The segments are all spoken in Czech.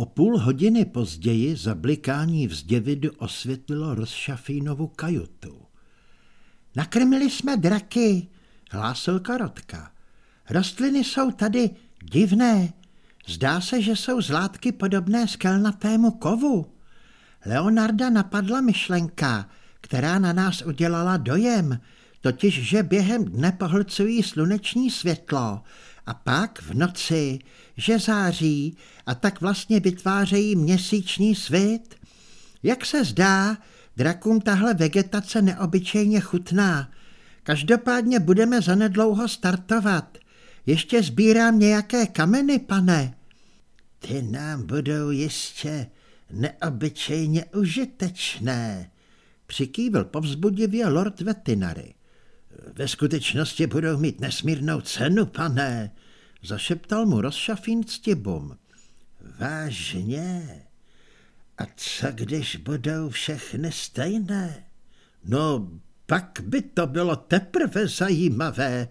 O půl hodiny později zablikání vzděvidu osvětlilo rozšafínovu kajutu. Nakrmili jsme draky, hlásil Karotka. Rostliny jsou tady divné. Zdá se, že jsou z látky podobné skelnatému kovu. Leonarda napadla myšlenka, která na nás udělala dojem, totiž, že během dne pohlcují sluneční světlo a pak v noci, že září a tak vlastně vytvářejí měsíční svit. Jak se zdá, drakům tahle vegetace neobyčejně chutná. Každopádně budeme zanedlouho startovat. Ještě sbírám nějaké kameny, pane. Ty nám budou ještě neobyčejně užitečné, přikývil povzbudivě lord Vetinary. Ve skutečnosti budou mít nesmírnou cenu, pane, zašeptal mu rozšafín ctibum. Vážně? A co když budou všechny stejné? No, pak by to bylo teprve zajímavé.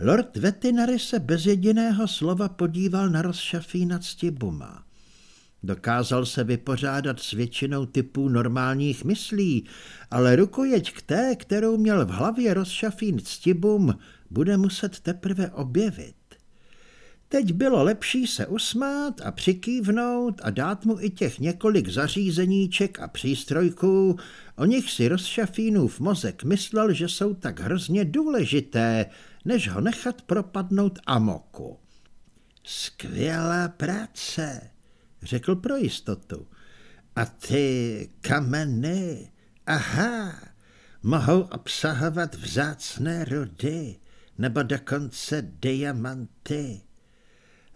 Lord Vetinary se bez jediného slova podíval na rozšafína ctibuma. Dokázal se vypořádat s většinou typů normálních myslí, ale rukojeť k té, kterou měl v hlavě rozšafín ctibum, bude muset teprve objevit. Teď bylo lepší se usmát a přikývnout a dát mu i těch několik zařízeníček a přístrojků, o nich si rozšafínův mozek myslel, že jsou tak hrozně důležité, než ho nechat propadnout amoku. Skvělá práce, řekl pro jistotu. A ty kameny, aha, mohou obsahovat vzácné rudy nebo dokonce diamanty.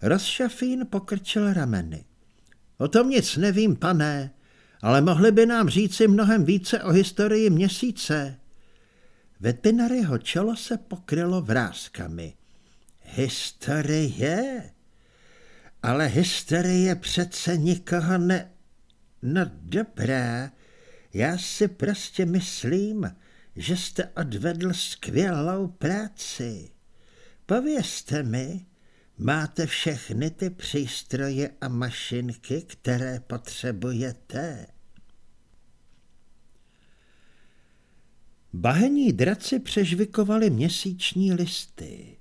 Rozšafín pokrčil rameny. O tom nic nevím, pane, ale mohli by nám říci mnohem více o historii měsíce. Vetinaryho čelo se pokrylo vrázkami. Historie? Ale historie přece nikoho ne... No dobrá, já si prostě myslím, že jste odvedl skvělou práci. Povězte mi, máte všechny ty přístroje a mašinky, které potřebujete? Bahení draci přežvikovali měsíční listy.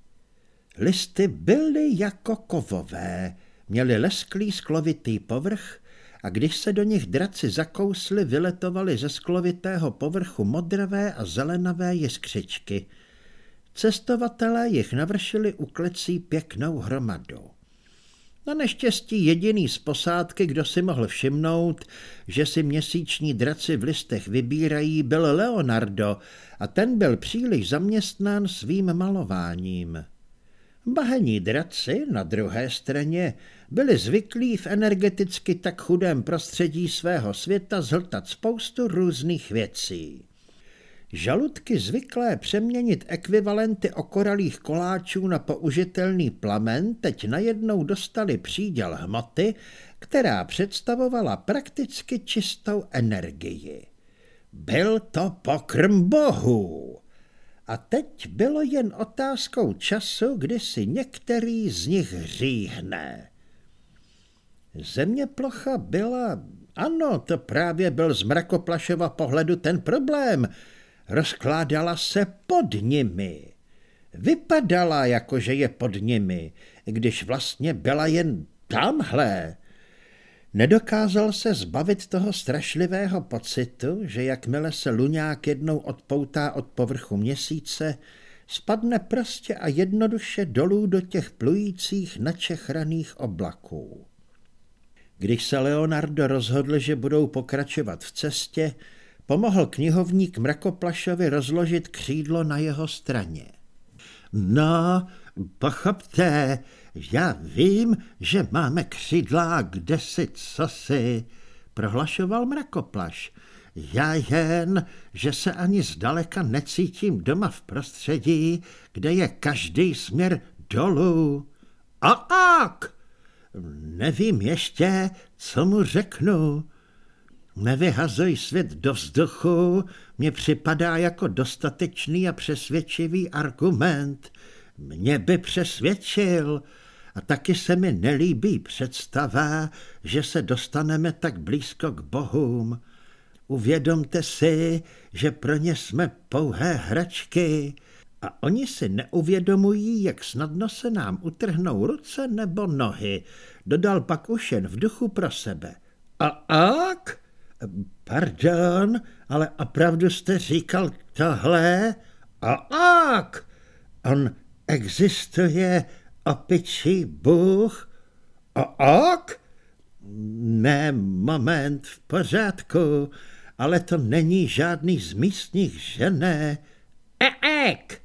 Listy byly jako kovové, měly lesklý sklovitý povrch a když se do nich draci zakously, vyletovaly ze sklovitého povrchu modravé a zelenavé jiskřičky. Cestovatelé jich navršili u klecí pěknou hromadu. Na neštěstí jediný z posádky, kdo si mohl všimnout, že si měsíční draci v listech vybírají, byl Leonardo a ten byl příliš zaměstnán svým malováním. Bahení draci na druhé straně byli zvyklí v energeticky tak chudém prostředí svého světa zhltat spoustu různých věcí. Žaludky zvyklé přeměnit ekvivalenty okoralých koláčů na použitelný plamen teď najednou dostali příděl hmoty, která představovala prakticky čistou energii. Byl to pokrm bohů. A teď bylo jen otázkou času, kdy si některý z nich říhne. Země plocha byla... Ano, to právě byl z mrakoplašova pohledu ten problém. Rozkládala se pod nimi. Vypadala, jako že je pod nimi, když vlastně byla jen tamhle. Nedokázal se zbavit toho strašlivého pocitu, že jakmile se luňák jednou odpoutá od povrchu měsíce, spadne prostě a jednoduše dolů do těch plujících načechraných oblaků. Když se Leonardo rozhodl, že budou pokračovat v cestě, pomohl knihovník Mrakoplašovi rozložit křídlo na jeho straně. No, pochopte, já vím, že máme křídla kde si cosi, prohlašoval Mrakoplaš. Já jen, že se ani zdaleka necítím doma v prostředí, kde je každý směr dolů. A ak! Nevím ještě, co mu řeknu. Nevyhazuj svět do vzduchu, mně připadá jako dostatečný a přesvědčivý argument. Mě by přesvědčil, a taky se mi nelíbí představa, že se dostaneme tak blízko k bohům. Uvědomte si, že pro ně jsme pouhé hračky a oni si neuvědomují, jak snadno se nám utrhnou ruce nebo nohy, dodal pak už jen v duchu pro sebe. A ak? Pardon, ale opravdu jste říkal tohle? A ak? On existuje opičí bůh? A ak? Ne, moment, v pořádku, ale to není žádný z místních žené. Eek!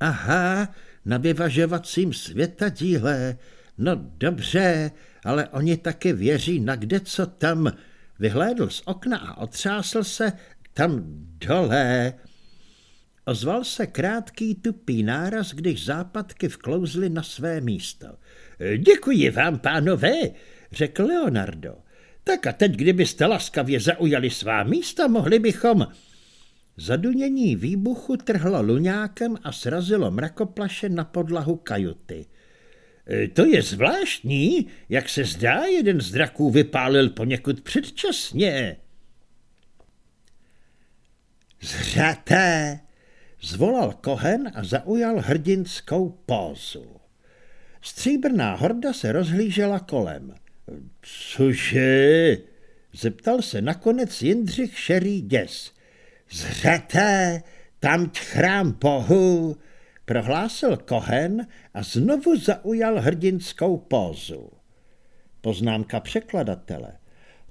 Aha, na vyvažovacím světadíle. No dobře, ale oni taky věří na kde co tam. Vyhlédl z okna a otřásl se tam dole. Ozval se krátký tupý náraz, když západky vklouzly na své místo. Děkuji vám, pánové, řekl Leonardo. Tak a teď, kdybyste laskavě zaujali svá místa, mohli bychom... Zadunění výbuchu trhlo luňákem a srazilo mrakoplaše na podlahu kajuty. E, to je zvláštní, jak se zdá, jeden z draků vypálil poněkud předčasně. Zřaté, zvolal Kohen a zaujal hrdinskou pózu. Stříbrná horda se rozhlížela kolem. Cože? Zeptal se nakonec Jindřich Šerý děs. Zřete, tam chrám bohu, prohlásil Kohen a znovu zaujal hrdinskou pózu. Poznámka překladatele.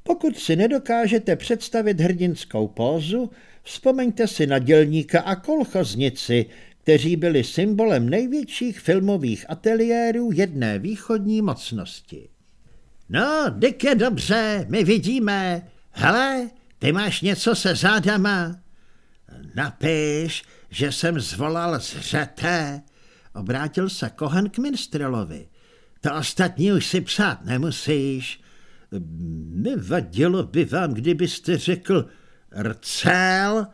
Pokud si nedokážete představit hrdinskou pózu, vzpomeňte si na dělníka a kolchoznici, kteří byli symbolem největších filmových ateliérů jedné východní mocnosti. No, dyk je dobře, my vidíme. Hele, ty máš něco se zádama. Napiš, že jsem zvolal zřeté. Obrátil se Kohen k minstrelovi. To ostatní už si psát nemusíš. Nevadilo by vám, kdybyste řekl rcel.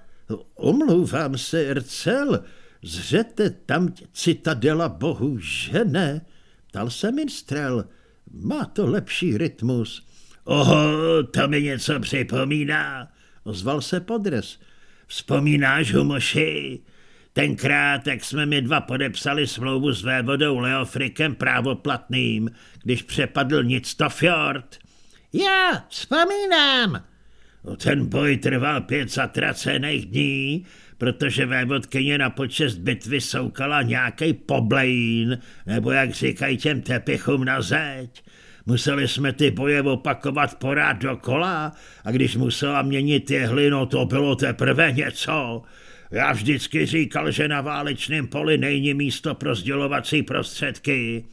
Omlouvám se, rcel. Zřete tam citadela bohu žene. Ptal se minstrel. Má to lepší rytmus. Oho, to mi něco připomíná, ozval se podres. Vzpomínáš, Humoši? Tenkrát, jak jsme mi dva podepsali smlouvu s vévodou Leofrikem právoplatným, když přepadl nic to fjord. Já, vzpomínám. Ten boj trval pět zatracených dní, protože vévodkyně na počest bitvy soukala nějaký poblejín, nebo jak říkají těm tepichům na zeď. Museli jsme ty boje opakovat porád dokola a když musela měnit jehly, no to bylo teprve něco. Já vždycky říkal, že na válečném poli není místo pro sdělovací prostředky.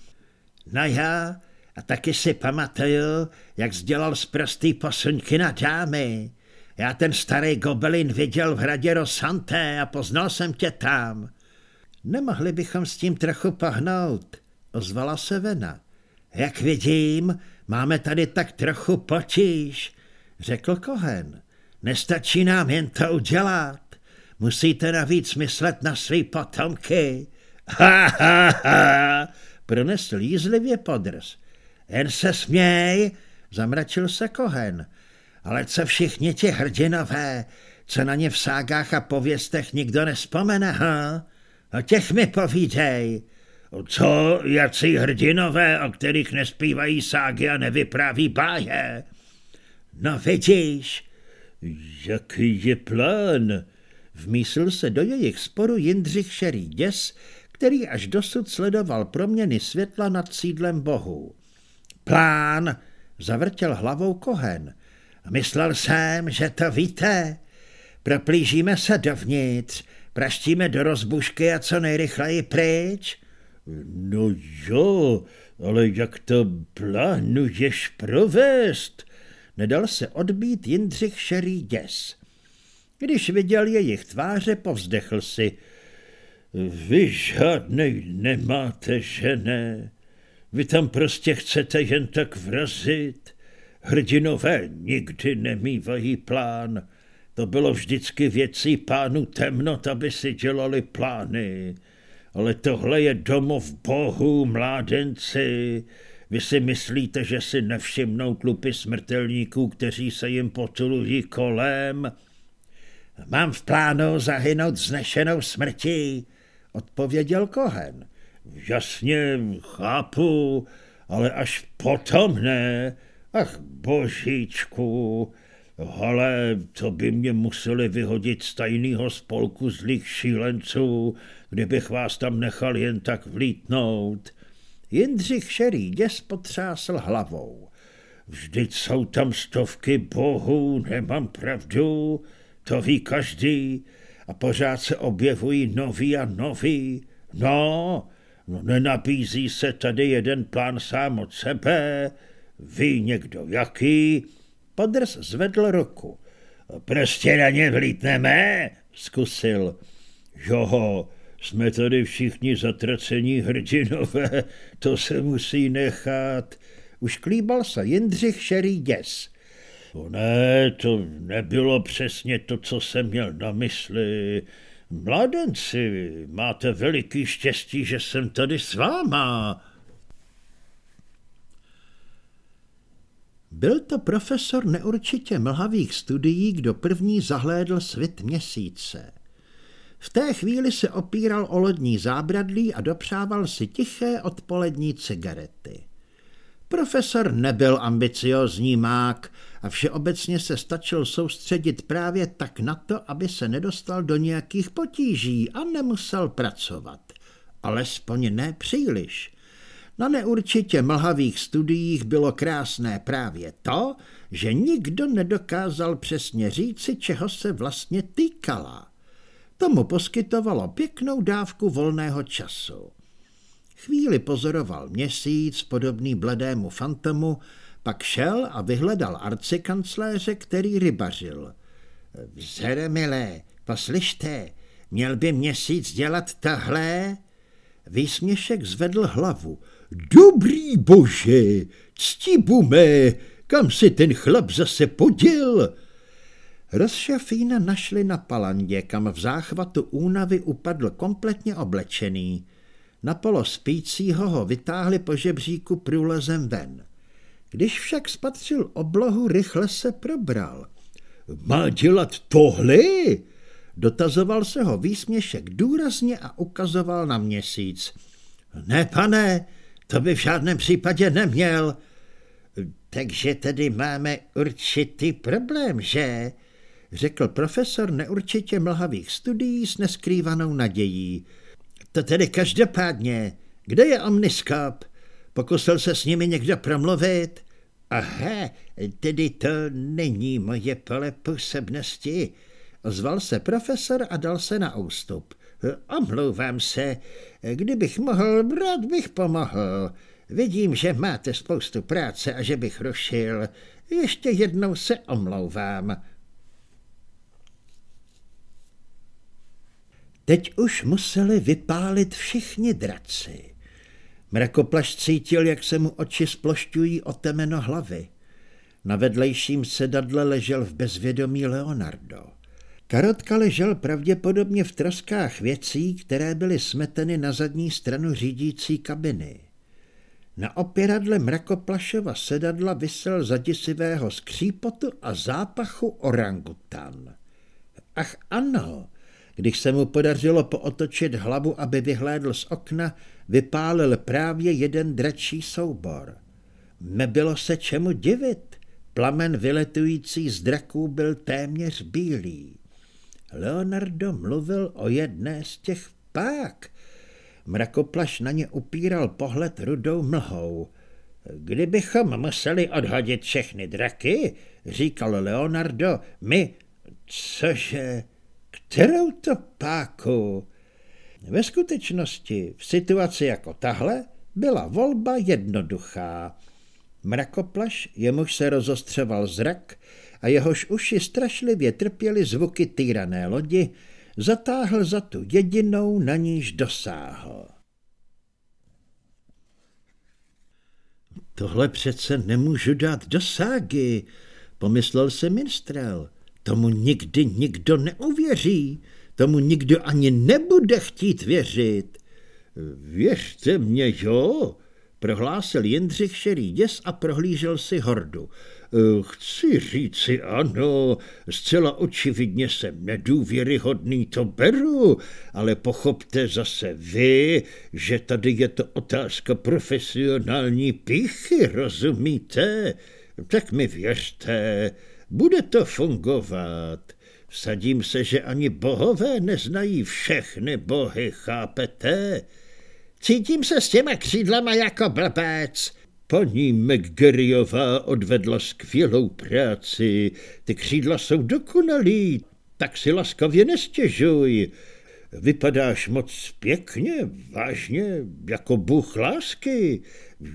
No já, a taky si pamatuju, jak sdělal z prostý posuňky na dámy. Já ten starý gobelin viděl v hradě Rosante a poznal jsem tě tam. Nemohli bychom s tím trochu pohnout, ozvala se Vena. Jak vidím, máme tady tak trochu potíž, řekl Kohen. Nestačí nám jen to udělat. Musíte navíc myslet na svý potomky. Ha, ha, ha, pronesl jízlivě podrs. Jen se směj, zamračil se Kohen. Ale co všichni ti hrdinové, co na ně v ságách a pověstech nikdo nespomene, ha? O těch mi povídej. Co, jací hrdinové, o kterých nespívají ságy a nevypráví báje? No vidíš, jaký je plán? Vmísl se do jejich sporu Jindřich Šerý děs, který až dosud sledoval proměny světla nad sídlem bohu. Plán, zavrtěl hlavou Kohen. Myslel jsem, že to víte. Proplížíme se dovnitř, praštíme do rozbušky a co nejrychleji pryč. No jo, ale jak to plánuješ provést? Nedal se odbít Jindřich Šerý děs. Když viděl jejich tváře, povzdechl si. Vy žádnej nemáte, že ne? Vy tam prostě chcete jen tak vrazit. Hrdinové nikdy nemývají plán. To bylo vždycky věcí pánu temnot, aby si dělali plány. Ale tohle je domov bohů, mládenci. Vy si myslíte, že si nevšimnou tlupy smrtelníků, kteří se jim potulují kolem? Mám v plánu zahynout znešenou smrtí, odpověděl Kohen. Jasně, chápu, ale až potom ne. Ach, božíčku, ale to by mě museli vyhodit z tajného spolku zlých šílenců, kdybych vás tam nechal jen tak vlítnout. Jindřich Šerý děs potřásl hlavou. Vždyť jsou tam stovky bohů, nemám pravdu, to ví každý a pořád se objevují noví a noví. No, no nenabízí se tady jeden plán sám od sebe, ví někdo jaký? Podrs zvedl ruku. Prostě na ně vlítneme, zkusil. Jo, jsme tady všichni zatracení hrdinové, to se musí nechat. Už klíbal se Jindřich šerý děs. No ne, to nebylo přesně to, co jsem měl na mysli. Mladenci, máte veliký štěstí, že jsem tady s váma. Byl to profesor neurčitě mlhavých studií, kdo první zahlédl svit měsíce. V té chvíli se opíral o lodní zábradlí a dopřával si tiché odpolední cigarety. Profesor nebyl ambiciozní mák a všeobecně se stačil soustředit právě tak na to, aby se nedostal do nějakých potíží a nemusel pracovat. Alespoň ne příliš. Na neurčitě mlhavých studiích bylo krásné právě to, že nikdo nedokázal přesně říci, čeho se vlastně týkala. Tomu poskytovalo pěknou dávku volného času. Chvíli pozoroval měsíc, podobný bledému fantomu, pak šel a vyhledal arcikancléře, který rybařil. Zeremilé, poslyšte, měl by měsíc dělat tahle? Výsměšek zvedl hlavu. Dobrý bože, ctibume, kam se ten chlap zase poděl? Rozšafína našli na palandě, kam v záchvatu únavy upadl kompletně oblečený. Na polo spícího ho vytáhli po žebříku průlezem ven. Když však spatřil oblohu, rychle se probral. Má dělat tohle? Dotazoval se ho výsměšek důrazně a ukazoval na měsíc. Ne, pane, to by v žádném případě neměl. Takže tedy máme určitý problém, že? Řekl profesor neurčitě mlhavých studií s neskrývanou nadějí. To tedy každopádně. Kde je omniskop? Pokusil se s nimi někdo promluvit? Aha, tedy to není moje pole působnosti. Ozval se profesor a dal se na ústup. Omlouvám se, kdybych mohl, rád bych pomohl. Vidím, že máte spoustu práce a že bych rušil. Ještě jednou se omlouvám. Teď už museli vypálit všichni draci. Mrakoplaš cítil, jak se mu oči splošťují o temeno hlavy. Na vedlejším sedadle ležel v bezvědomí Leonardo. Karotka ležel pravděpodobně v troskách věcí, které byly smeteny na zadní stranu řídící kabiny. Na opěradle mrakoplašova sedadla vysel zadisivého skřípotu a zápachu orangutan. Ach ano, když se mu podařilo pootočit hlavu, aby vyhlédl z okna, vypálil právě jeden dračí soubor. Nebylo se čemu divit. Plamen vyletující z draků byl téměř bílý. Leonardo mluvil o jedné z těch pák. Mrakoplaš na ně upíral pohled rudou mlhou. Kdybychom museli odhodit všechny draky, říkal Leonardo, my, cože, kterou to páku? Ve skutečnosti v situaci jako tahle byla volba jednoduchá. Mrakoplaš, jemuž se rozostřeval zrak a jehož uši strašlivě trpěly zvuky týrané lodi, zatáhl za tu jedinou, na níž dosáhl. Tohle přece nemůžu dát do ságy, pomyslel se minstrel. Tomu nikdy nikdo neuvěří, tomu nikdo ani nebude chtít věřit. Věřte mě, jo, prohlásil Jindřich šerý děs a prohlížel si hordu. Chci říci ano, zcela očividně jsem nedůvěryhodný, to beru, ale pochopte zase vy, že tady je to otázka profesionální píchy, rozumíte? Tak mi věřte, bude to fungovat. Vsadím se, že ani bohové neznají všechny bohy, chápete? Cítím se s těma křídlama jako blbec. Paní McGarryová odvedla skvělou práci. Ty křídla jsou dokonalý, tak si laskavě nestěžuj. Vypadáš moc pěkně, vážně, jako bůh lásky.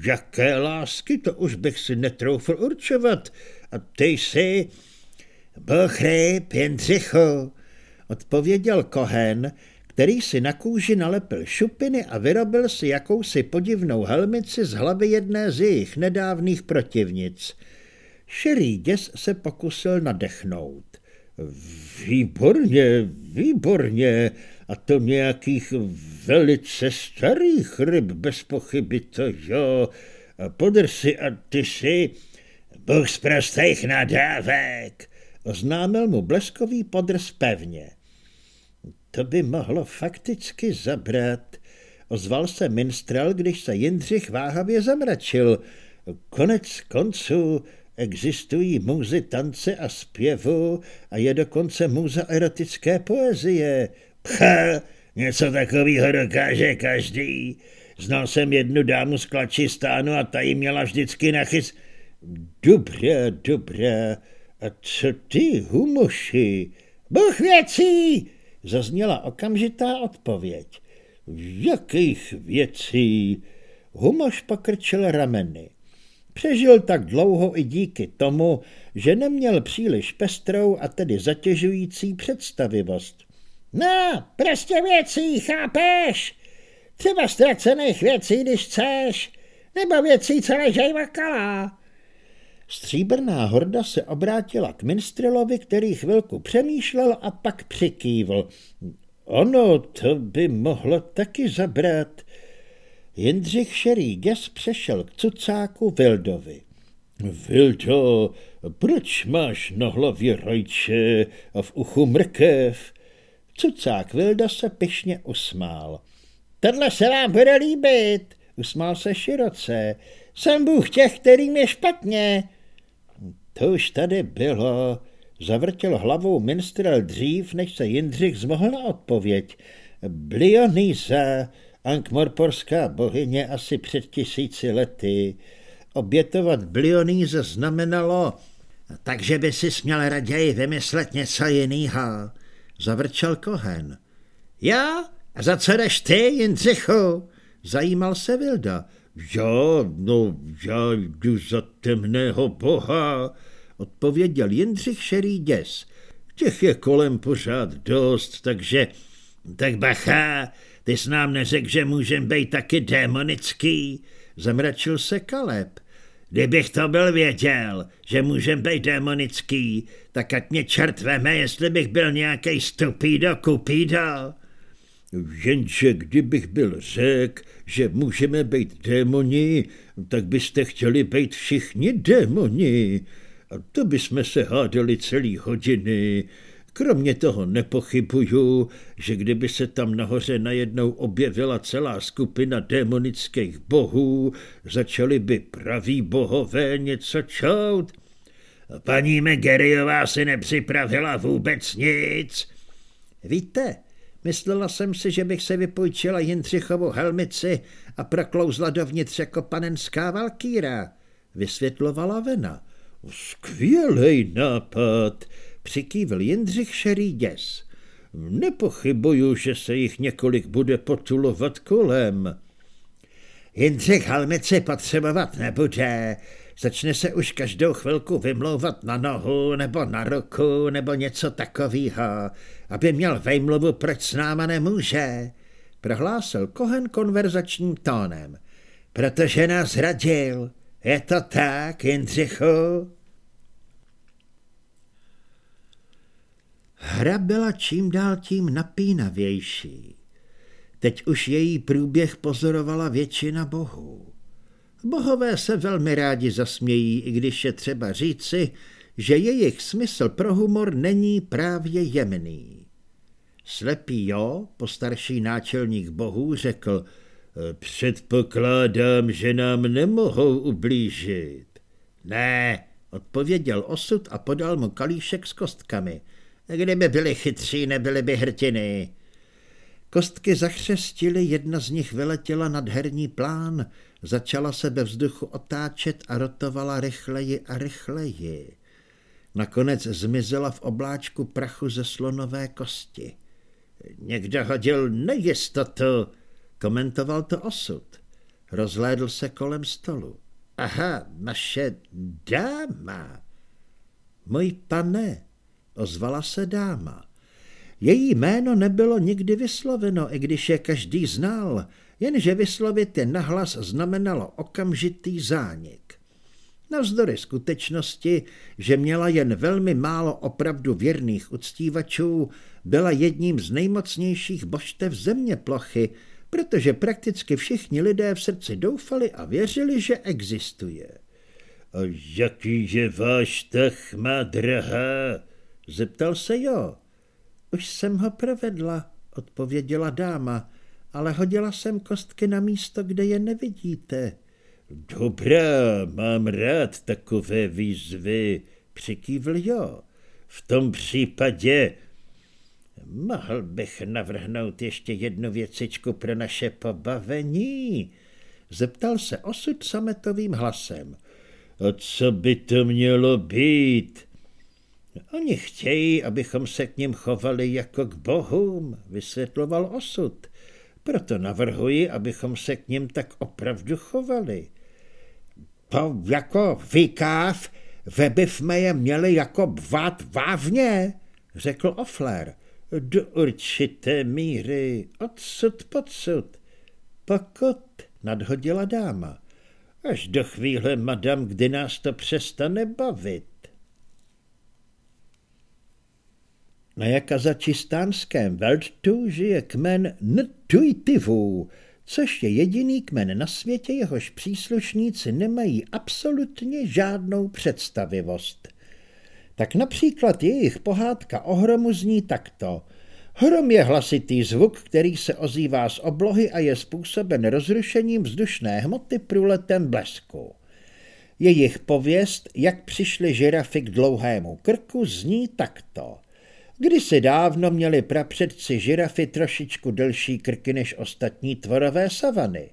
Jaké lásky, to už bych si netroufl určovat. A ty jsi... Bůh ryb, Jindřichu, odpověděl Kohen, který si na kůži nalepil šupiny a vyrobil si jakousi podivnou helmici z hlavy jedné z jejich nedávných protivnic. Šerý děs se pokusil nadechnout. Výborně, výborně, a to nějakých velice starých ryb, bez pochyby to jo. Podr si a ty si, bůh z prostých nadávek, oznámil mu bleskový podrs pevně. To by mohlo fakticky zabrat. Ozval se minstrel, když se Jindřich váhavě zamračil. Konec konců existují muzy tance a zpěvu a je dokonce muza erotické poezie. Pcha, něco takového dokáže každý. Znal jsem jednu dámu z Klačistánu a ta jí měla vždycky nachys... Dobré, dobré. A co ty, humoši? Bůh věcí! Zazněla okamžitá odpověď. Jakých věcí? Humoš pokrčil rameny. Přežil tak dlouho i díky tomu, že neměl příliš pestrou a tedy zatěžující představivost. No, prostě věcí, chápeš? Třeba ztracených věcí, když chceš, nebo věcí, co ležej vakala. Stříbrná horda se obrátila k minstrelovi, který chvilku přemýšlel a pak přikývl. Ono, to by mohlo taky zabrat. Jindřich Šerý Ges přešel k cucáku Vildovi. Vildo, proč máš na hlavě rajče a v uchu mrkev? Cucák Vilda se pyšně usmál. Tohle se vám bude líbit, usmál se široce. Jsem bůh těch, kterým je špatně. To už tady bylo, zavrtěl hlavou minstrel dřív, než se Jindřich zmohl na odpověď. Blionýza, ankmorporská bohyně asi před tisíci lety. Obětovat Blionýza znamenalo, takže by si směl raději vymyslet něco jiného, zavrčel Kohen. Já? A za co jdeš ty, Jindřichu? Zajímal se Vilda. Já, no, já jdu za temného boha, odpověděl Jindřich šerý děs. Těch je kolem pořád dost, takže... Tak bacha, ty jsi nám neřekl, že můžem být taky démonický, zamračil se Kaleb. Kdybych to byl věděl, že můžem být démonický, tak ať mě čert veme, jestli bych byl nějaký stupído kupído. Jenže kdybych byl řek, že můžeme být démoni, tak byste chtěli být všichni démoni. A to bychom se hádali celý hodiny. Kromě toho nepochybuju, že kdyby se tam nahoře najednou objevila celá skupina démonických bohů, začali by praví bohové něco čout. Paní Megeriová si nepřipravila vůbec nic. Víte, Myslela jsem si, že bych se vypůjčila Jindřichovu helmici a proklouzla dovnitř jako panenská valkýra, vysvětlovala Vena. Skvělej nápad, přikývl Jindřich šerý děs. Nepochybuju, že se jich několik bude potulovat kolem. Jindřich helmici potřebovat nebude, Začne se už každou chvilku vymlouvat na nohu nebo na ruku nebo něco takového, aby měl vejmluvu, proč s náma nemůže, prohlásil Kohen konverzačním tónem. Protože nás zradil. Je to tak, Jindřichu? Hra byla čím dál tím napínavější. Teď už její průběh pozorovala většina bohů. Bohové se velmi rádi zasmějí, i když je třeba říci, že jejich smysl pro humor není právě jemný. Slepý Jo, postarší náčelník bohů, řekl, předpokládám, že nám nemohou ublížit. Ne, odpověděl osud a podal mu kalíšek s kostkami. Kdyby byli chytří, nebyly by hrtiny. Kostky zachřestily, jedna z nich vyletěla nad herní plán, začala se ve vzduchu otáčet a rotovala rychleji a rychleji. Nakonec zmizela v obláčku prachu ze slonové kosti. Někdo hodil nejistotu, komentoval to osud. Rozhlédl se kolem stolu. Aha, naše dáma. Můj pane, ozvala se dáma. Její jméno nebylo nikdy vysloveno, i když je každý znal, jenže vyslovit je nahlas znamenalo okamžitý zánik. Navzdory skutečnosti, že měla jen velmi málo opravdu věrných uctívačů, byla jedním z nejmocnějších božstev země plochy, protože prakticky všichni lidé v srdci doufali a věřili, že existuje. A jaký je váš tah, má drahá? Zeptal se jo. Už jsem ho provedla, odpověděla dáma, ale hodila jsem kostky na místo, kde je nevidíte. Dobrá, mám rád takové výzvy, přikývl jo. V tom případě mohl bych navrhnout ještě jednu věcičku pro naše pobavení, zeptal se osud sametovým hlasem. A co by to mělo být? Oni chtějí, abychom se k ním chovali jako k bohům, vysvětloval osud. Proto navrhuji, abychom se k ním tak opravdu chovali. To jako vykáv, ve bychom je měli jako bvat vávně, řekl Ofler. Do určité míry, odsud podsud. Pokud, nadhodila dáma, až do chvíle, madam, kdy nás to přestane bavit. Na jakazačistánském Veltu žije kmen Ntujtivů, což je jediný kmen na světě, jehož příslušníci nemají absolutně žádnou představivost. Tak například jejich pohádka o hromu zní takto. Hrom je hlasitý zvuk, který se ozývá z oblohy a je způsoben rozrušením vzdušné hmoty průletem blesku. Jejich pověst, jak přišly žirafy k dlouhému krku, zní takto. Kdysi dávno měli prapředci žirafy trošičku delší krky než ostatní tvorové savany.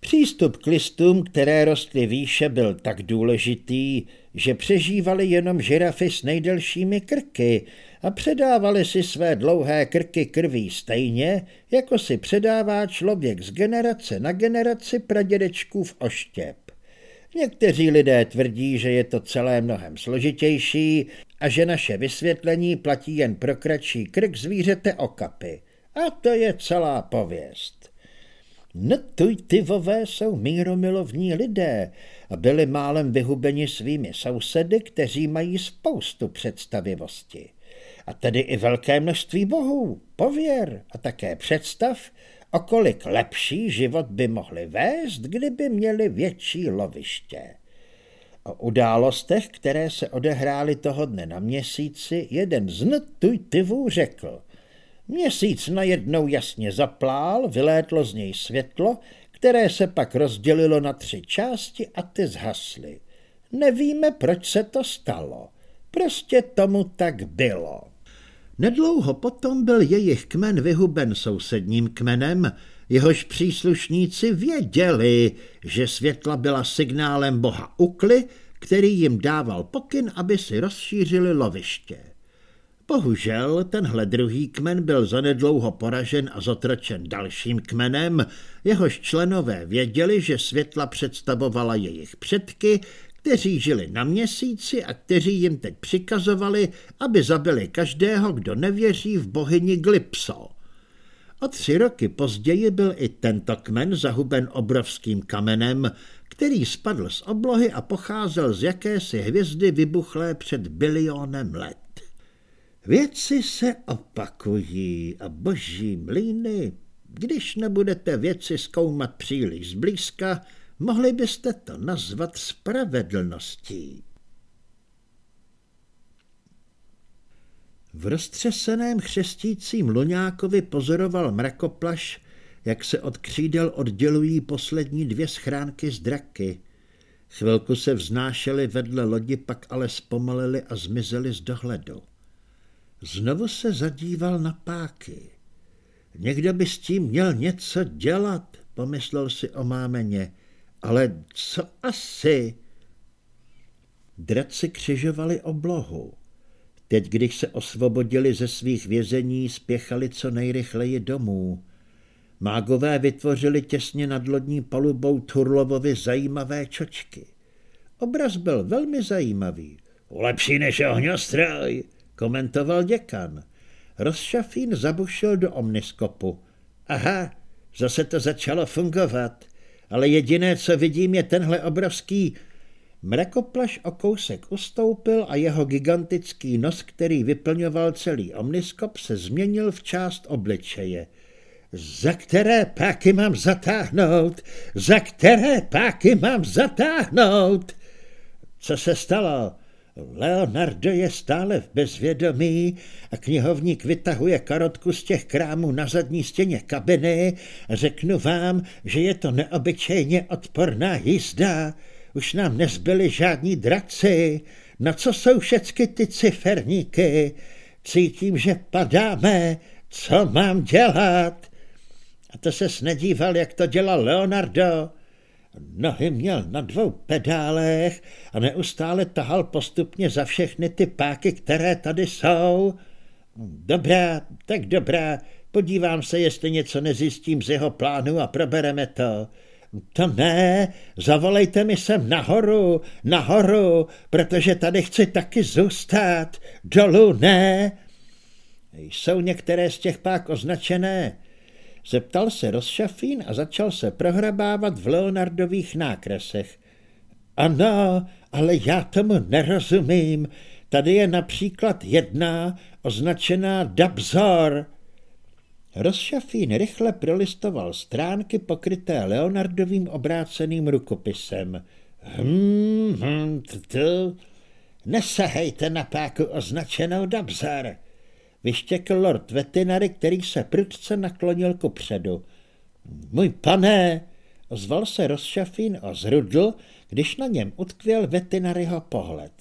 Přístup k listům, které rostly výše, byl tak důležitý, že přežívali jenom žirafy s nejdelšími krky a předávali si své dlouhé krky krví stejně, jako si předává člověk z generace na generaci pradědečků v oštěp. Někteří lidé tvrdí, že je to celé mnohem složitější a že naše vysvětlení platí jen pro kratší krk zvířete okapy. A to je celá pověst. Netujtivové jsou míromilovní lidé a byli málem vyhubeni svými sousedy, kteří mají spoustu představivosti. A tedy i velké množství bohů, pověr a také představ, o kolik lepší život by mohli vést, kdyby měli větší loviště. O událostech, které se odehrály toho dne na měsíci, jeden z Ntujtivů řekl. Měsíc najednou jasně zaplál, vylétlo z něj světlo, které se pak rozdělilo na tři části a ty zhasly. Nevíme, proč se to stalo. Prostě tomu tak bylo. Nedlouho potom byl jejich kmen vyhuben sousedním kmenem, jehož příslušníci věděli, že světla byla signálem boha Ukly, který jim dával pokyn, aby si rozšířili loviště. Bohužel tenhle druhý kmen byl zanedlouho poražen a zotročen dalším kmenem, jehož členové věděli, že světla představovala jejich předky, kteří žili na měsíci a kteří jim teď přikazovali, aby zabili každého, kdo nevěří v bohyni Glypso. O tři roky později byl i tento kmen zahuben obrovským kamenem, který spadl z oblohy a pocházel z jakési hvězdy vybuchlé před bilionem let. Věci se opakují a boží mlýny když nebudete věci zkoumat příliš zblízka, mohli byste to nazvat spravedlností. V roztřeseném chřestícím Luňákovi pozoroval mrakoplaš, jak se od křídel oddělují poslední dvě schránky z draky. Chvilku se vznášely vedle lodi, pak ale zpomalili a zmizeli z dohledu. Znovu se zadíval na páky. Někdo by s tím měl něco dělat, pomyslel si o mámeně. Ale co asi? Draci křižovali oblohu. Teď, když se osvobodili ze svých vězení, spěchali co nejrychleji domů. Mágové vytvořili těsně nad lodní palubou Turlovovi zajímavé čočky. Obraz byl velmi zajímavý. Lepší než ohňostroj, komentoval děkan. Rozšafín zabušil do omniskopu. Aha, zase to začalo fungovat, ale jediné, co vidím, je tenhle obrovský Mrakoplaš o kousek ustoupil a jeho gigantický nos, který vyplňoval celý omniskop, se změnil v část obličeje. Za které páky mám zatáhnout? Za které páky mám zatáhnout? Co se stalo? Leonardo je stále v bezvědomí a knihovník vytahuje karotku z těch krámů na zadní stěně kabiny řeknu vám, že je to neobyčejně odporná jízda. Už nám nezbyli žádní draci. Na co jsou všecky ty ciferníky? Cítím, že padáme. Co mám dělat? A to se snedíval, jak to dělal Leonardo. Nohy měl na dvou pedálech a neustále tahal postupně za všechny ty páky, které tady jsou. Dobrá, tak dobrá, podívám se, jestli něco nezjistím z jeho plánu a probereme to. To ne, zavolejte mi sem nahoru, nahoru, protože tady chci taky zůstat. Dolů ne. Jsou některé z těch pák označené? Zeptal se rozšafín a začal se prohrabávat v Leonardových nákresech. Ano, ale já tomu nerozumím. Tady je například jedna označená Dabzor. Rozšafín rychle prolistoval stránky pokryté Leonardovým obráceným rukopisem. Hm, hm, to... Nesahejte na páku označenou Dabzar, vyštěkl lord Vetinary, který se prudce naklonil kupředu. Můj pane, ozval se rozšafín a zrudl, když na něm utkvěl Vetinaryho pohled.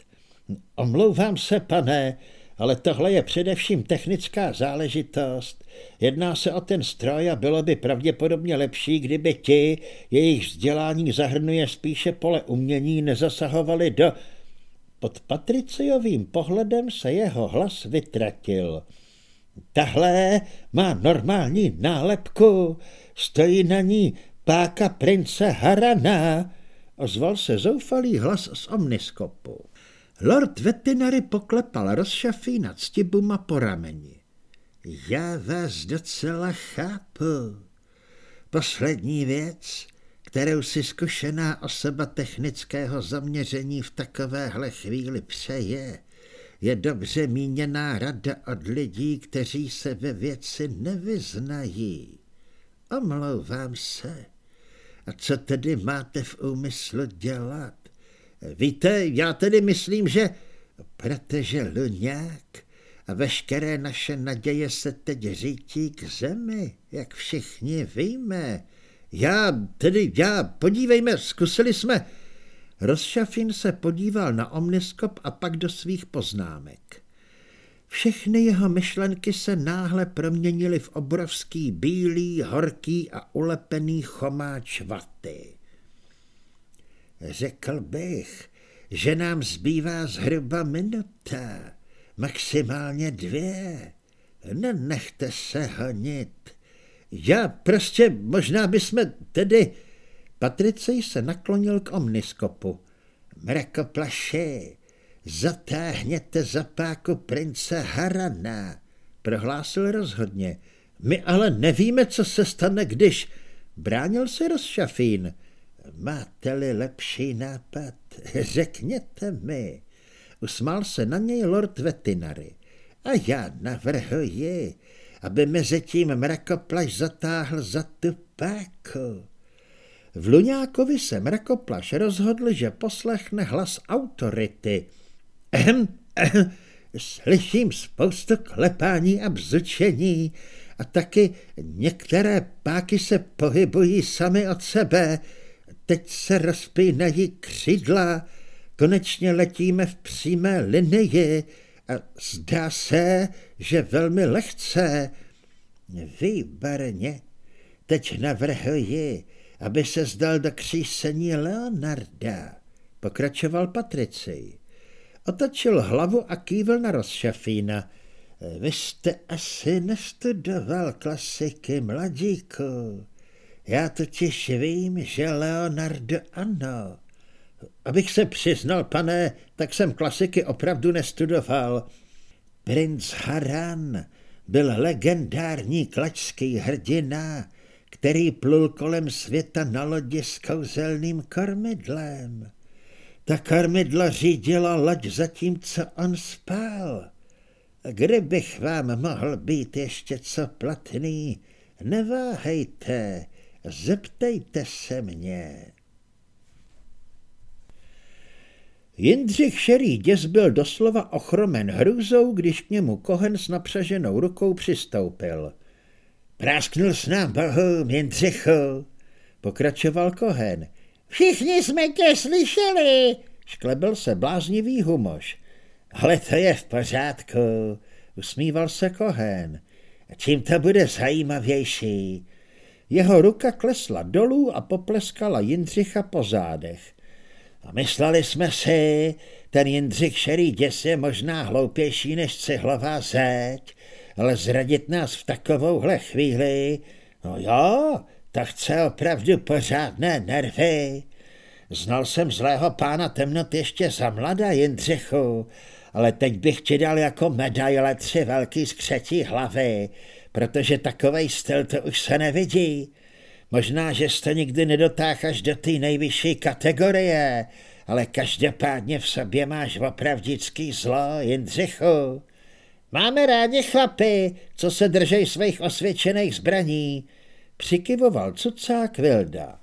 Omlouvám se, pane, ale tohle je především technická záležitost. Jedná se o ten stroj a bylo by pravděpodobně lepší, kdyby ti, jejich vzdělání zahrnuje spíše pole umění, nezasahovali do... Pod Patriciovým pohledem se jeho hlas vytratil. Tahle má normální nálepku, stojí na ní páka prince Harana, ozval se zoufalý hlas z omniskopu. Lord Vetinary poklepal rozšafí nad stibuma po rameni. Já vás docela chápu. Poslední věc, kterou si zkušená osoba technického zaměření v takovéhle chvíli přeje, je dobře míněná rada od lidí, kteří se ve věci nevyznají. Omlouvám se. A co tedy máte v úmyslu dělat? Víte, já tedy myslím, že protože Luňák a veškeré naše naděje se teď řítí k zemi, jak všichni víme. Já, tedy já, podívejme, zkusili jsme. Rozšafin se podíval na omniskop a pak do svých poznámek. Všechny jeho myšlenky se náhle proměnily v obrovský bílý, horký a ulepený chomáč vaty. Řekl bych, že nám zbývá zhruba minuta, maximálně dvě. Nenechte se honit. Já prostě, možná bychom tedy... Patricej se naklonil k omniskopu. Mrakoplaši, zatáhněte za páku prince Harana, prohlásil rozhodně. My ale nevíme, co se stane, když... Bránil se rozšafín. Máte-li lepší nápad, řekněte mi. Usmál se na něj lord Vetinary. A já navrhuji, aby mezi tím mrakoplaš zatáhl za tu páku. V Luňákovi se mrakoplaš rozhodl, že poslechne hlas autority. Ehm, ehm, slyším spoustu klepání a bzučení a taky některé páky se pohybují sami od sebe. Teď se rozpínají křídla, konečně letíme v přímé linii a zdá se, že velmi lehce. Výborně, teď navrhuji, aby se zdal do křísení Leonarda, pokračoval Patricej. Otočil hlavu a kývil na rozšafína. Vy jste asi nestudoval klasiky, mladíku. Já totiž vím, že Leonardo ano. Abych se přiznal, pane, tak jsem klasiky opravdu nestudoval. Princ Haran byl legendární klačský hrdina, který plul kolem světa na lodi s kouzelným kormidlem. Ta kormidla řídila loď zatímco on spal. Kdybych vám mohl být ještě co platný, neváhejte, zeptejte se mě. Jindřich Šerý děs byl doslova ochromen hrůzou, když k němu Kohen s napřaženou rukou přistoupil. Prásknul s nám bohu, Jindřichu, pokračoval Kohen. Všichni jsme tě slyšeli, šklebil se bláznivý humoš. Ale to je v pořádku, usmíval se Kohen. Čím to bude zajímavější? Jeho ruka klesla dolů a popleskala Jindřicha po zádech. A mysleli jsme si, ten Jindřich šerý děs je možná hloupější než cihlová zeď, ale zradit nás v takovouhle chvíli, no jo, to chce opravdu pořádné nervy. Znal jsem zlého pána temnot ještě za mladá Jindřichu, ale teď bych ti dal jako medaile tři velký skřetí hlavy, protože takovej styl to už se nevidí. Možná, že jste nikdy nedotáhl až do té nejvyšší kategorie, ale každopádně v sobě máš opravdický zlo, Jindřichu. Máme rádi chlapy, co se držej svých osvědčených zbraní, přikyvoval cucák Vilda.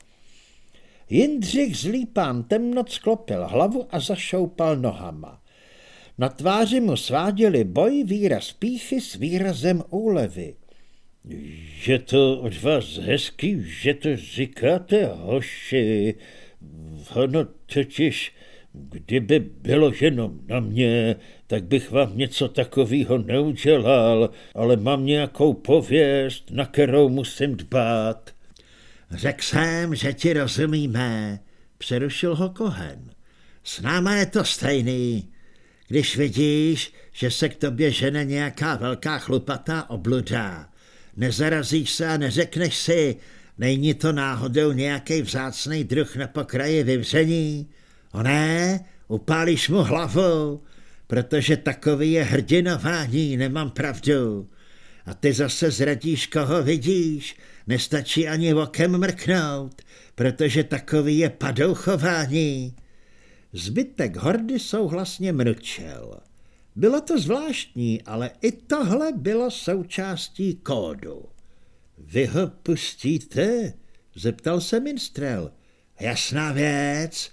Jindřich zlý pán temnoc sklopil hlavu a zašoupal nohama. Na tváři mu sváděli boj výraz píchy s výrazem úlevy. Je to od vás hezký, že to říkáte, hoši. Ono totiž, kdyby bylo jenom na mě, tak bych vám něco takového neudělal, ale mám nějakou pověst, na kterou musím dbát. Řekl jsem, že ti rozumíme, přerušil ho Kohen. S náma je to stejný. Když vidíš, že se k tobě žene nějaká velká chlupatá obluda, nezarazíš se a neřekneš si, není to náhodou nějaký vzácný druh na pokraji vyvření? O ne, upálíš mu hlavu, protože takový je hrdinování, nemám pravdu. A ty zase zradíš, koho vidíš, nestačí ani okem mrknout, protože takový je padouchování. Zbytek hordy souhlasně mrčel. Bylo to zvláštní, ale i tohle bylo součástí kódu. Vy ho pustíte? Zeptal se minstrel. Jasná věc.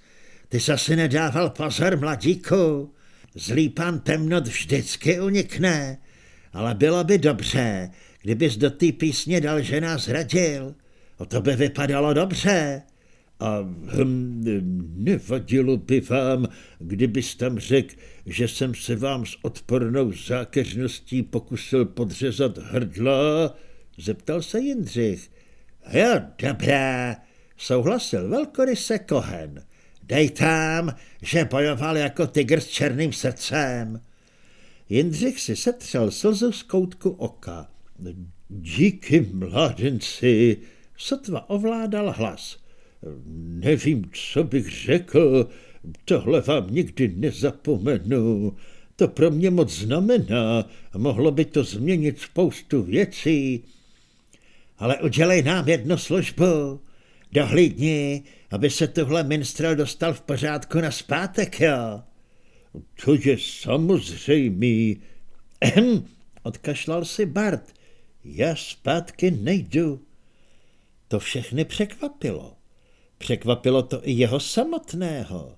Ty jsi asi nedával pozor, mladíku. Zlý pan temnot vždycky unikne, ale bylo by dobře, kdybys do té písně dal, že nás radil. O to by vypadalo dobře. A hm, nevadilo by vám, kdybys tam řekl, že jsem se vám s odpornou zákeřností pokusil podřezat hrdla? Zeptal se Jindřich. Jo, dobré, souhlasil velkoryse Kohen. Dej tam, že bojoval jako tygr s černým srdcem. Jindřich si setřel slzu z koutku oka. Díky, mládenci, sotva ovládal hlas. Nevím, co bych řekl, tohle vám nikdy nezapomenu. To pro mě moc znamená mohlo by to změnit spoustu věcí. Ale udělej nám jednu službu. Dohlídni, aby se tohle minstrel dostal v pořádku na zpátek, jo. To je samozřejmý. Ehm, odkašlal si Bart. Já zpátky nejdu. To všechny překvapilo. Překvapilo to i jeho samotného.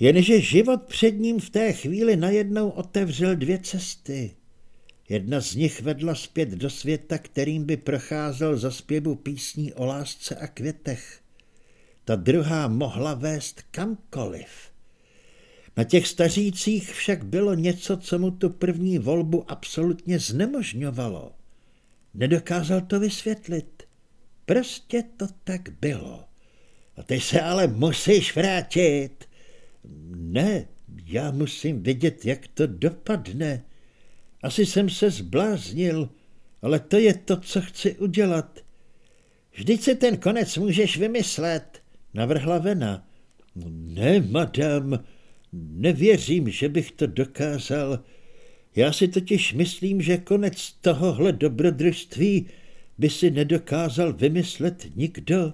Jenže život před ním v té chvíli najednou otevřel dvě cesty. Jedna z nich vedla zpět do světa, kterým by procházel za zpěvu písní o lásce a květech. Ta druhá mohla vést kamkoliv. Na těch stařících však bylo něco, co mu tu první volbu absolutně znemožňovalo. Nedokázal to vysvětlit. Prostě to tak bylo. A ty se ale musíš vrátit. Ne, já musím vidět, jak to dopadne. Asi jsem se zbláznil, ale to je to, co chci udělat. Vždyť si ten konec můžeš vymyslet, navrhla Vena. Ne, madam, nevěřím, že bych to dokázal. Já si totiž myslím, že konec tohohle dobrodružství by si nedokázal vymyslet nikdo.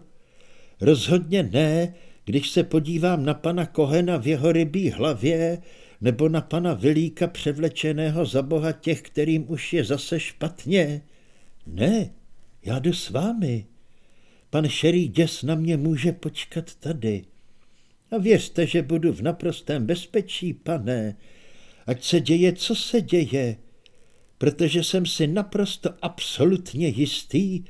Rozhodně ne, když se podívám na pana Kohena v jeho rybí hlavě, nebo na pana Vilíka převlečeného za boha těch, kterým už je zase špatně. Ne, já jdu s vámi. Pan šerý děs na mě může počkat tady. A věřte, že budu v naprostém bezpečí, pane, ať se děje, co se děje, protože jsem si naprosto absolutně jistý,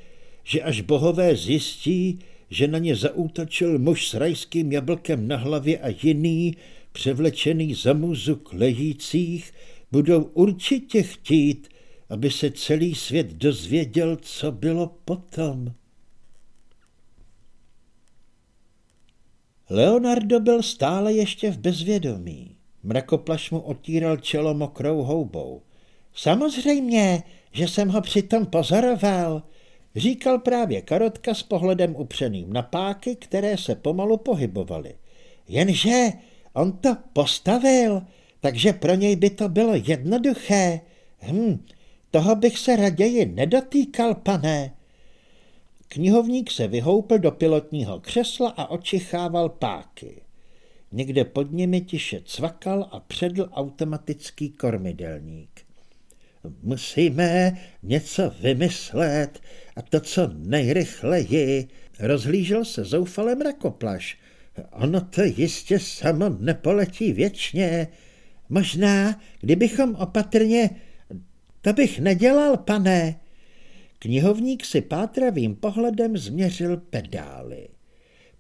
že až bohové zjistí, že na ně zaútočil muž s rajským jablkem na hlavě a jiný, převlečený za muzu klejících, budou určitě chtít, aby se celý svět dozvěděl, co bylo potom. Leonardo byl stále ještě v bezvědomí. Mrakoplaš mu otíral čelo mokrou houbou. Samozřejmě, že jsem ho přitom pozoroval, říkal právě Karotka s pohledem upřeným na páky, které se pomalu pohybovaly. Jenže on to postavil, takže pro něj by to bylo jednoduché. Hm, toho bych se raději nedotýkal, pane. Knihovník se vyhoupl do pilotního křesla a očichával páky. Někde pod nimi tiše cvakal a předl automatický kormidelník. Musíme něco vymyslet a to co nejrychleji. Rozhlížel se zoufale mrakoplaš. Ono to jistě samo nepoletí věčně. Možná, kdybychom opatrně... To bych nedělal, pane. Knihovník si pátravým pohledem změřil pedály.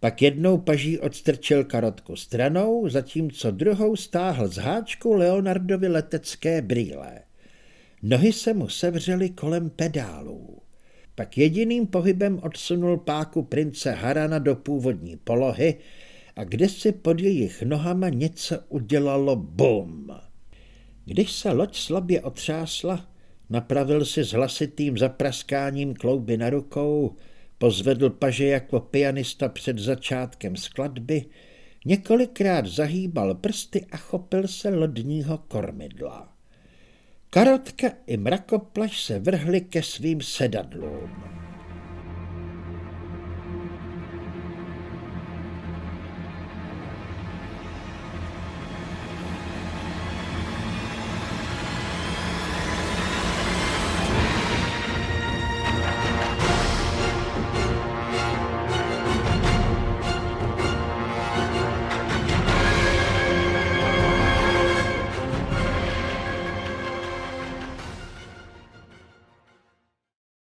Pak jednou paží odstrčil karotku stranou, zatímco druhou stáhl z háčku Leonardovi letecké brýle. Nohy se mu sevřely kolem pedálů. Pak jediným pohybem odsunul páku prince Harana do původní polohy a kde si pod jejich nohama něco udělalo bum. Když se loď slabě otřásla, napravil si s hlasitým zapraskáním klouby na rukou, pozvedl paže jako pianista před začátkem skladby, několikrát zahýbal prsty a chopil se lodního kormidla. Karotka i mrakoplaš se vrhli ke svým sedadlům.